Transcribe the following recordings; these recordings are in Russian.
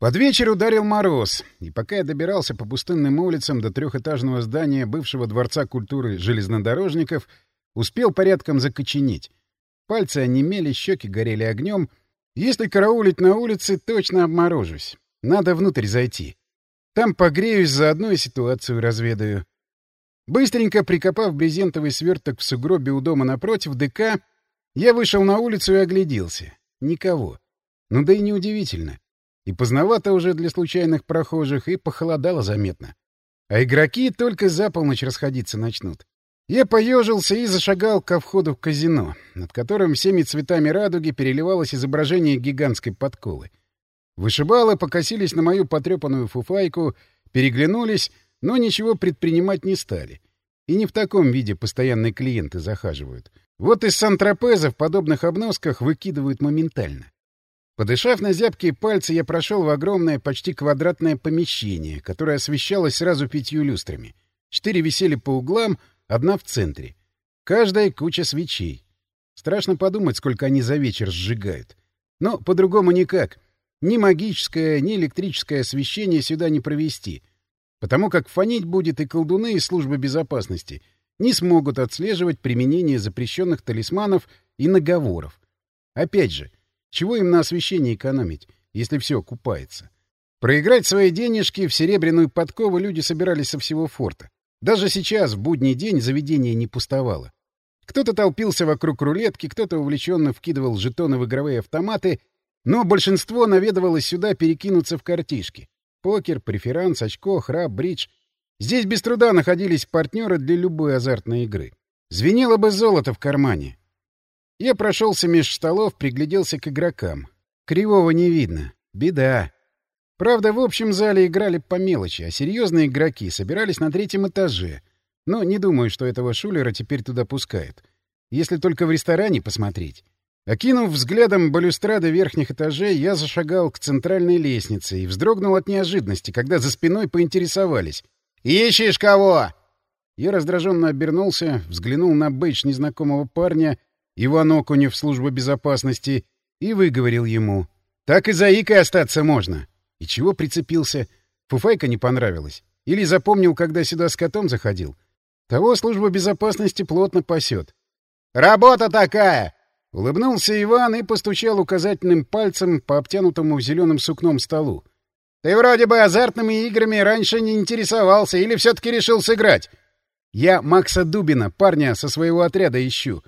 Под вечер ударил мороз, и пока я добирался по пустынным улицам до трехэтажного здания бывшего Дворца культуры железнодорожников, успел порядком закоченеть. Пальцы онемели, щеки горели огнем. Если караулить на улице, точно обморожусь. Надо внутрь зайти. Там погреюсь, заодно и ситуацию разведаю. Быстренько прикопав брезентовый сверток в сугробе у дома напротив ДК, я вышел на улицу и огляделся. Никого. Ну да и неудивительно. И поздновато уже для случайных прохожих, и похолодало заметно. А игроки только за полночь расходиться начнут. Я поежился и зашагал ко входу в казино, над которым всеми цветами радуги переливалось изображение гигантской подколы. Вышибалы покосились на мою потрепанную фуфайку, переглянулись, но ничего предпринимать не стали. И не в таком виде постоянные клиенты захаживают. Вот из Сан-Тропеза в подобных обносках выкидывают моментально. Подышав на зябкие пальцы, я прошел в огромное, почти квадратное помещение, которое освещалось сразу пятью люстрами. Четыре висели по углам, одна в центре. Каждая куча свечей. Страшно подумать, сколько они за вечер сжигают. Но по-другому никак. Ни магическое, ни электрическое освещение сюда не провести. Потому как фонить будет и колдуны из службы безопасности не смогут отслеживать применение запрещенных талисманов и наговоров. Опять же, чего им на освещении экономить, если все окупается? Проиграть свои денежки в серебряную подкову люди собирались со всего форта. Даже сейчас, в будний день, заведение не пустовало. Кто-то толпился вокруг рулетки, кто-то увлеченно вкидывал жетоны в игровые автоматы, но большинство наведывалось сюда перекинуться в картишки. Покер, преферанс, очко, храп, бридж. Здесь без труда находились партнеры для любой азартной игры. Звенело бы золото в кармане. Я прошелся меж столов, пригляделся к игрокам. Кривого не видно. Беда. Правда, в общем зале играли по мелочи, а серьезные игроки собирались на третьем этаже. Но не думаю, что этого шулера теперь туда пускают. Если только в ресторане посмотреть. Окинув взглядом балюстрады верхних этажей, я зашагал к центральной лестнице и вздрогнул от неожиданности, когда за спиной поинтересовались. «Ищешь кого?» Я раздраженно обернулся, взглянул на бейдж незнакомого парня Иван Окунев, служба безопасности, и выговорил ему. «Так и заикой остаться можно». И чего прицепился? Фуфайка не понравилась. Или запомнил, когда сюда с котом заходил. Того служба безопасности плотно пасет. «Работа такая!» Улыбнулся Иван и постучал указательным пальцем по обтянутому зеленым сукном столу. «Ты вроде бы азартными играми раньше не интересовался или все-таки решил сыграть?» «Я Макса Дубина, парня со своего отряда ищу.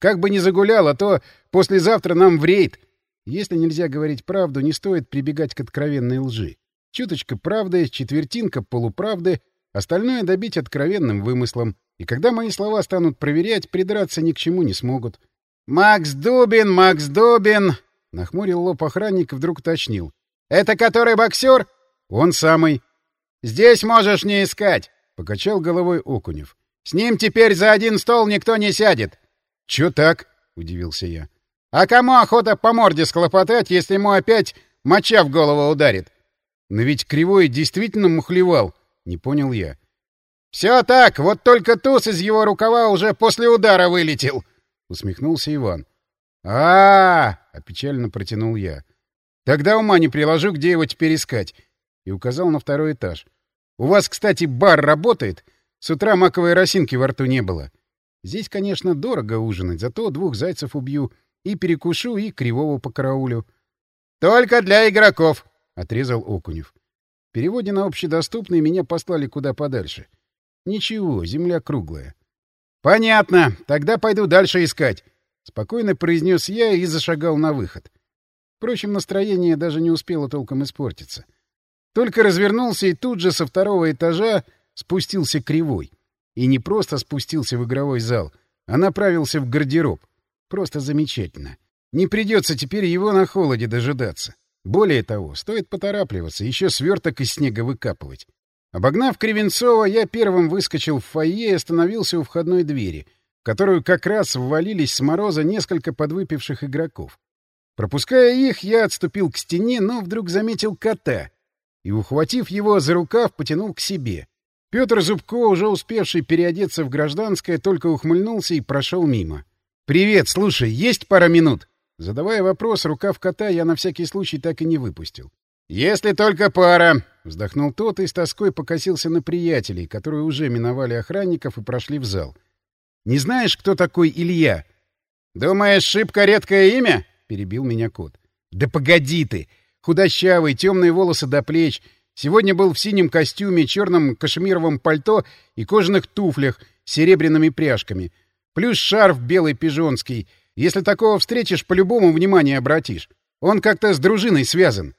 Как бы ни загулял, а то послезавтра нам в рейд. Если нельзя говорить правду, не стоит прибегать к откровенной лжи. Чуточка правды, четвертинка полуправды, остальное добить откровенным вымыслом. И когда мои слова станут проверять, придраться ни к чему не смогут. «Макс Дубин, Макс Дубин!» — нахмурил лоб охранник и вдруг уточнил. «Это который боксер?» «Он самый». «Здесь можешь не искать», — покачал головой Окунев. «С ним теперь за один стол никто не сядет. «Чё так?» — удивился я. «А кому охота по морде схлопотать, если ему опять моча в голову ударит?» «Но ведь Кривой действительно мухлевал», — не понял я. «Все так, вот только туз из его рукава уже после удара вылетел», — усмехнулся Иван. а, -а, -а опечально протянул я. «Тогда ума не приложу, где его теперь искать», — и указал на второй этаж. «У вас, кстати, бар работает? С утра маковой росинки во рту не было». Здесь, конечно, дорого ужинать, зато двух зайцев убью, и перекушу, и кривого покараулю. — Только для игроков! — отрезал Окунев. В переводе на общедоступный меня послали куда подальше. Ничего, земля круглая. — Понятно, тогда пойду дальше искать, — спокойно произнес я и зашагал на выход. Впрочем, настроение даже не успело толком испортиться. Только развернулся и тут же со второго этажа спустился кривой. И не просто спустился в игровой зал, а направился в гардероб. Просто замечательно. Не придется теперь его на холоде дожидаться. Более того, стоит поторапливаться, еще сверток из снега выкапывать. Обогнав Кривенцова, я первым выскочил в фойе и остановился у входной двери, в которую как раз ввалились с мороза несколько подвыпивших игроков. Пропуская их, я отступил к стене, но вдруг заметил кота и, ухватив его за рукав, потянул к себе. Петр Зубко, уже успевший переодеться в гражданское, только ухмыльнулся и прошел мимо. «Привет, слушай, есть пара минут?» Задавая вопрос, рукав кота я на всякий случай так и не выпустил. «Если только пара!» — вздохнул тот и с тоской покосился на приятелей, которые уже миновали охранников и прошли в зал. «Не знаешь, кто такой Илья?» «Думаешь, шибко редкое имя?» — перебил меня кот. «Да погоди ты! Худощавый, темные волосы до плеч. Сегодня был в синем костюме, черном кашемировом пальто и кожаных туфлях с серебряными пряжками. Плюс шарф белый пижонский. Если такого встретишь, по-любому внимание обратишь. Он как-то с дружиной связан.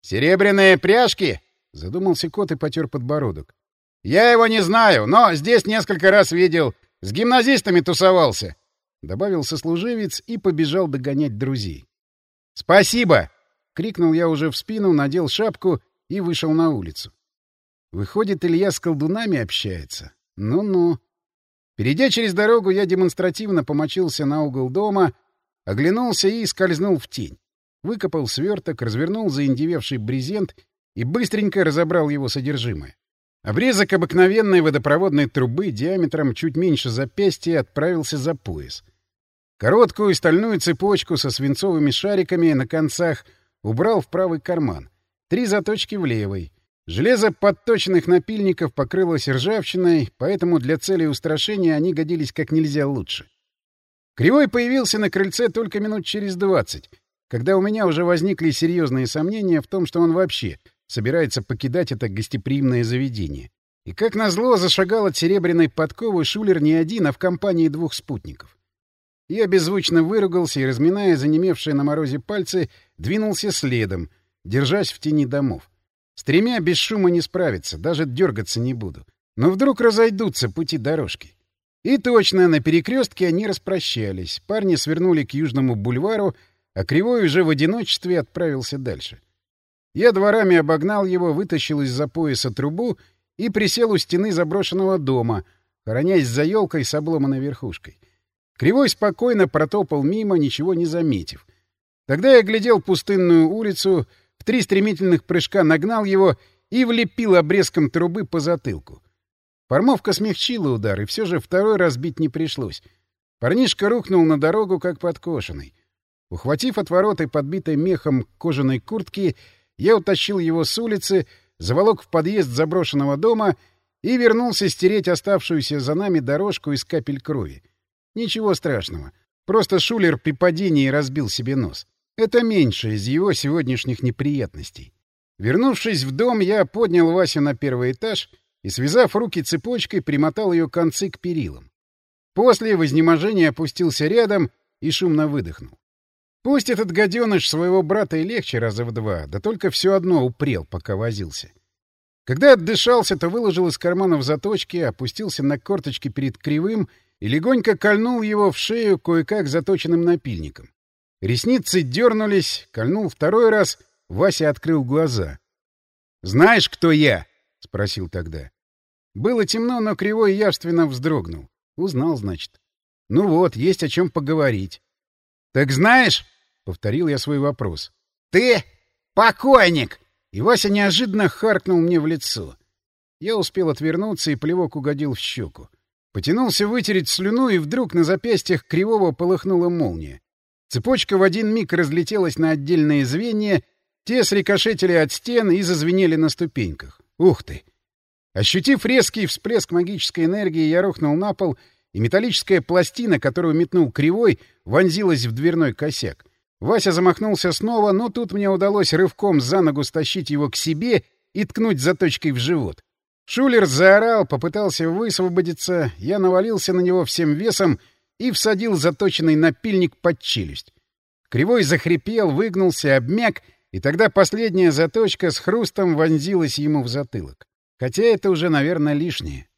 «Серебряные пряжки?» — задумался кот и потер подбородок. «Я его не знаю, но здесь несколько раз видел. С гимназистами тусовался», — добавил сослуживец и побежал догонять друзей. «Спасибо!» — крикнул я уже в спину, надел шапку и вышел на улицу. Выходит, Илья с колдунами общается? Ну-ну. Перейдя через дорогу, я демонстративно помочился на угол дома, оглянулся и скользнул в тень выкопал сверток, развернул заиндевевший брезент и быстренько разобрал его содержимое. Обрезок обыкновенной водопроводной трубы диаметром чуть меньше запястья отправился за пояс. Короткую стальную цепочку со свинцовыми шариками на концах убрал в правый карман. Три заточки в левый. Железо подточенных напильников покрылось ржавчиной, поэтому для целей устрашения они годились как нельзя лучше. Кривой появился на крыльце только минут через двадцать — когда у меня уже возникли серьезные сомнения в том, что он вообще собирается покидать это гостеприимное заведение. И как назло зашагал от серебряной подковы Шулер не один, а в компании двух спутников. Я беззвучно выругался и, разминая занемевшие на морозе пальцы, двинулся следом, держась в тени домов. С тремя без шума не справиться, даже дергаться не буду. Но вдруг разойдутся пути дорожки. И точно, на перекрестке они распрощались. Парни свернули к Южному бульвару, а Кривой уже в одиночестве отправился дальше. Я дворами обогнал его, вытащил из-за пояса трубу и присел у стены заброшенного дома, хоронясь за елкой с обломанной верхушкой. Кривой спокойно протопал мимо, ничего не заметив. Тогда я глядел пустынную улицу, три стремительных прыжка нагнал его и влепил обрезком трубы по затылку. Формовка смягчила удар, и все же второй раз бить не пришлось. Парнишка рухнул на дорогу, как подкошенный. Ухватив от ворот и подбитой мехом кожаной куртки, я утащил его с улицы, заволок в подъезд заброшенного дома и вернулся стереть оставшуюся за нами дорожку из капель крови. Ничего страшного. Просто Шулер при падении разбил себе нос. Это меньше из его сегодняшних неприятностей. Вернувшись в дом, я поднял Васю на первый этаж и, связав руки цепочкой, примотал ее концы к перилам. После в изнеможении опустился рядом и шумно выдохнул. Пусть этот гаденыш своего брата и легче раза в два, да только все одно упрел, пока возился. Когда отдышался, то выложил из карманов заточки, опустился на корточки перед кривым и легонько кольнул его в шею кое-как заточенным напильником. Ресницы дернулись, кольнул второй раз, Вася открыл глаза. «Знаешь, кто я?» — спросил тогда. Было темно, но Кривой явственно вздрогнул. Узнал, значит. Ну вот, есть о чем поговорить. «Так знаешь, — повторил я свой вопрос. «Ты покойник!» И Вася неожиданно харкнул мне в лицо. Я успел отвернуться, и плевок угодил в щеку. Потянулся вытереть слюну, и вдруг на запястьях кривого полыхнула молния. Цепочка в один миг разлетелась на отдельные звенья, те срикошетили от стен и зазвенели на ступеньках. Ух ты! Ощутив резкий всплеск магической энергии, я рухнул на пол, и металлическая пластина, которую метнул кривой, вонзилась в дверной косяк. Вася замахнулся снова, но тут мне удалось рывком за ногу стащить его к себе и ткнуть заточкой в живот. Шулер заорал, попытался высвободиться, я навалился на него всем весом и всадил заточенный напильник под челюсть. Кривой захрипел, выгнулся, обмяк, и тогда последняя заточка с хрустом вонзилась ему в затылок. Хотя это уже, наверное, лишнее.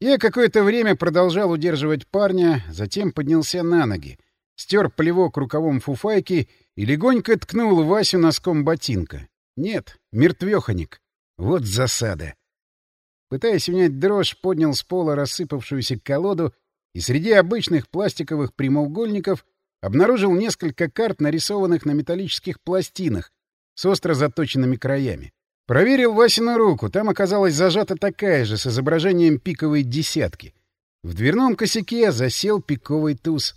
Я какое-то время продолжал удерживать парня, затем поднялся на ноги стер плевок рукавом фуфайки и легонько ткнул Васю носком ботинка. Нет, мертвеханик. Вот засада. Пытаясь унять дрожь, поднял с пола рассыпавшуюся колоду и среди обычных пластиковых прямоугольников обнаружил несколько карт, нарисованных на металлических пластинах с остро заточенными краями. Проверил Васину руку. Там оказалась зажата такая же, с изображением пиковой десятки. В дверном косяке засел пиковый туз.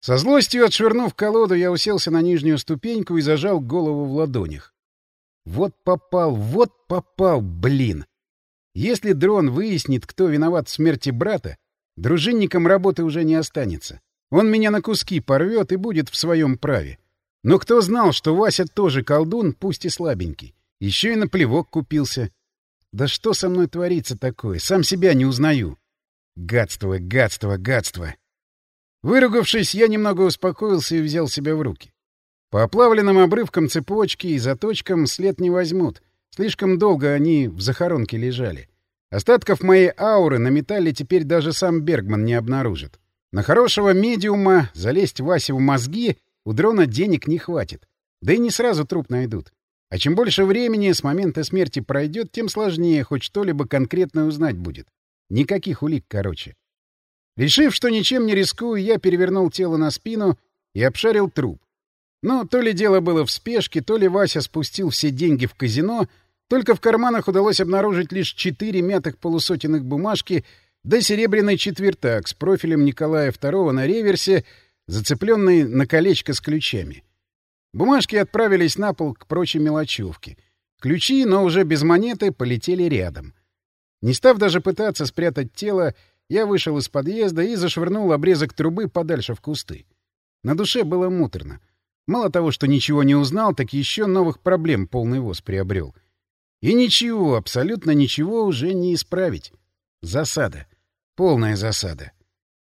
Со злостью отшвырнув колоду, я уселся на нижнюю ступеньку и зажал голову в ладонях. Вот попал, вот попал, блин! Если дрон выяснит, кто виноват в смерти брата, дружинникам работы уже не останется. Он меня на куски порвет и будет в своем праве. Но кто знал, что Вася тоже колдун, пусть и слабенький. Еще и на плевок купился. Да что со мной творится такое? Сам себя не узнаю. Гадство, гадство, гадство. Выругавшись, я немного успокоился и взял себя в руки. По оплавленным обрывкам цепочки и заточкам след не возьмут. Слишком долго они в захоронке лежали. Остатков моей ауры на металле теперь даже сам Бергман не обнаружит. На хорошего медиума залезть Васе в мозги у дрона денег не хватит. Да и не сразу труп найдут. А чем больше времени с момента смерти пройдет, тем сложнее хоть что-либо конкретно узнать будет. Никаких улик, короче. Решив, что ничем не рискую, я перевернул тело на спину и обшарил труп. Но то ли дело было в спешке, то ли Вася спустил все деньги в казино, только в карманах удалось обнаружить лишь четыре мятых полусотенных бумажки да серебряный четвертак с профилем Николая II на реверсе, зацепленный на колечко с ключами. Бумажки отправились на пол к прочей мелочевке. Ключи, но уже без монеты, полетели рядом. Не став даже пытаться спрятать тело, я вышел из подъезда и зашвырнул обрезок трубы подальше в кусты. На душе было муторно. Мало того, что ничего не узнал, так еще новых проблем полный воз приобрел. И ничего, абсолютно ничего уже не исправить. Засада. Полная засада.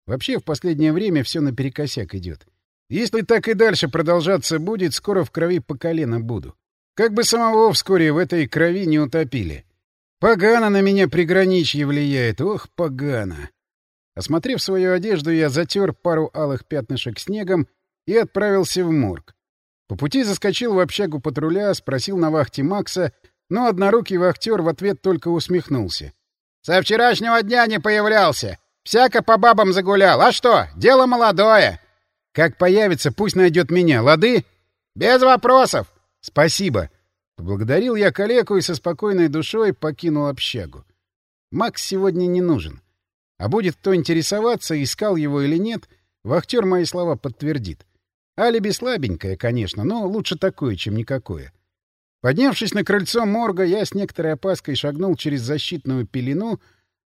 Вообще, в последнее время все наперекосяк идет. Если так и дальше продолжаться будет, скоро в крови по колено буду. Как бы самого вскоре в этой крови не утопили. Погано на меня приграничье влияет. Ох, погано. Осмотрев свою одежду, я затер пару алых пятнышек снегом и отправился в морг. По пути заскочил в общагу патруля, спросил на вахте Макса, но однорукий вахтер в ответ только усмехнулся. «Со вчерашнего дня не появлялся. Всяко по бабам загулял. А что, дело молодое. Как появится, пусть найдет меня, лады?» «Без вопросов!» «Спасибо!» Поблагодарил я калеку и со спокойной душой покинул общагу. Макс сегодня не нужен. А будет кто интересоваться, искал его или нет, вахтер мои слова подтвердит. Алиби слабенькое, конечно, но лучше такое, чем никакое. Поднявшись на крыльцо морга, я с некоторой опаской шагнул через защитную пелену,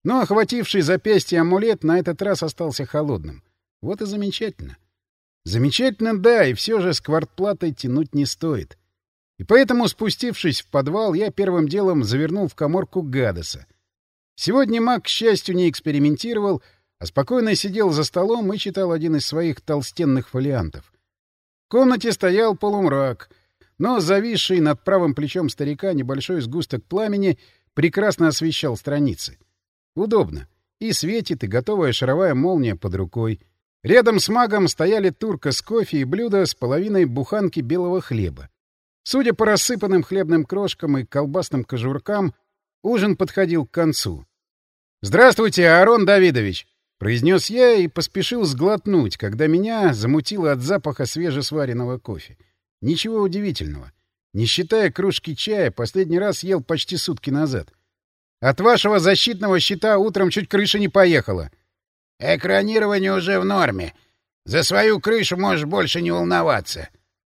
но охвативший запястье амулет на этот раз остался холодным. Вот и замечательно. Замечательно, да, и все же с квартплатой тянуть не стоит. И поэтому, спустившись в подвал, я первым делом завернул в коморку Гадеса. Сегодня маг, к счастью, не экспериментировал, а спокойно сидел за столом и читал один из своих толстенных фолиантов. В комнате стоял полумрак, но зависший над правым плечом старика небольшой сгусток пламени прекрасно освещал страницы. Удобно. И светит, и готовая шаровая молния под рукой. Рядом с магом стояли турка с кофе и блюдо с половиной буханки белого хлеба. Судя по рассыпанным хлебным крошкам и колбасным кожуркам, ужин подходил к концу. «Здравствуйте, Аарон Давидович!» — произнес я и поспешил сглотнуть, когда меня замутило от запаха свежесваренного кофе. Ничего удивительного. Не считая кружки чая, последний раз ел почти сутки назад. От вашего защитного щита утром чуть крыша не поехала. Экранирование уже в норме. За свою крышу можешь больше не волноваться.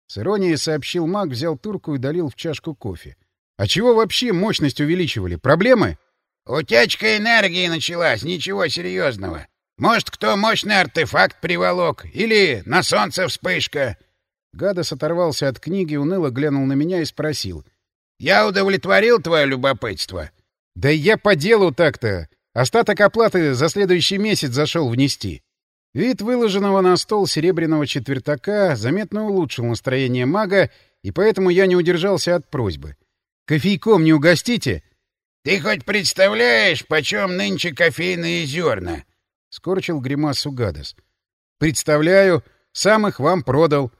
С иронией сообщил маг, взял турку и долил в чашку кофе. А чего вообще мощность увеличивали? Проблемы? Утечка энергии началась, ничего серьезного. Может, кто мощный артефакт приволок, или на солнце вспышка. Гадос оторвался от книги, уныло глянул на меня и спросил. — Я удовлетворил твое любопытство? — Да я по делу так-то. Остаток оплаты за следующий месяц зашел внести. Вид выложенного на стол серебряного четвертака заметно улучшил настроение мага, и поэтому я не удержался от просьбы. «Кофейком не угостите?» «Ты хоть представляешь, почем нынче кофейные зерна?» — скорчил гримасу Гадос. «Представляю. Сам их вам продал».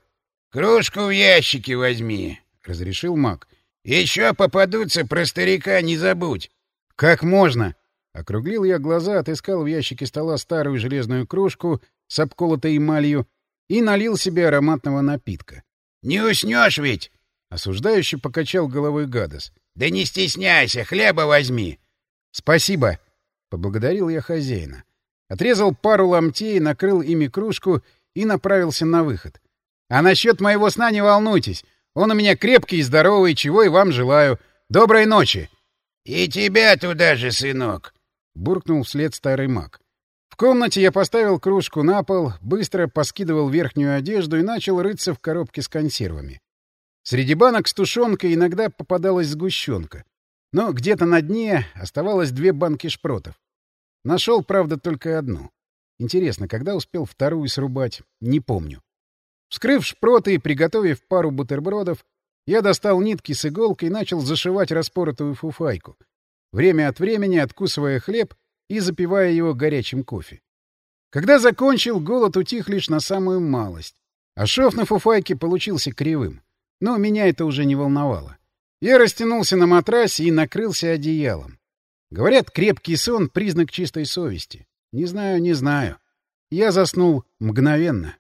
«Кружку в ящике возьми», — разрешил маг. «Еще попадутся, про старика не забудь». «Как можно?» Округлил я глаза, отыскал в ящике стола старую железную кружку с обколотой эмалью и налил себе ароматного напитка. — Не уснешь ведь? — осуждающе покачал головой Гадос. — Да не стесняйся, хлеба возьми. — Спасибо. — поблагодарил я хозяина. Отрезал пару ломтей, накрыл ими кружку и направился на выход. — А насчет моего сна не волнуйтесь. Он у меня крепкий и здоровый, чего и вам желаю. Доброй ночи!» «И тебя туда же, сынок!» — буркнул вслед старый маг. В комнате я поставил кружку на пол, быстро поскидывал верхнюю одежду и начал рыться в коробке с консервами. Среди банок с тушенкой иногда попадалась сгущенка. Но где-то на дне оставалось две банки шпротов. Нашел, правда, только одну. Интересно, когда успел вторую срубать, не помню. Вскрыв шпроты и приготовив пару бутербродов, я достал нитки с иголкой и начал зашивать распоротую фуфайку, время от времени откусывая хлеб и запивая его горячим кофе. Когда закончил, голод утих лишь на самую малость. А шов на фуфайке получился кривым. Но меня это уже не волновало. Я растянулся на матрасе и накрылся одеялом. Говорят, крепкий сон — признак чистой совести. Не знаю, не знаю. Я заснул мгновенно.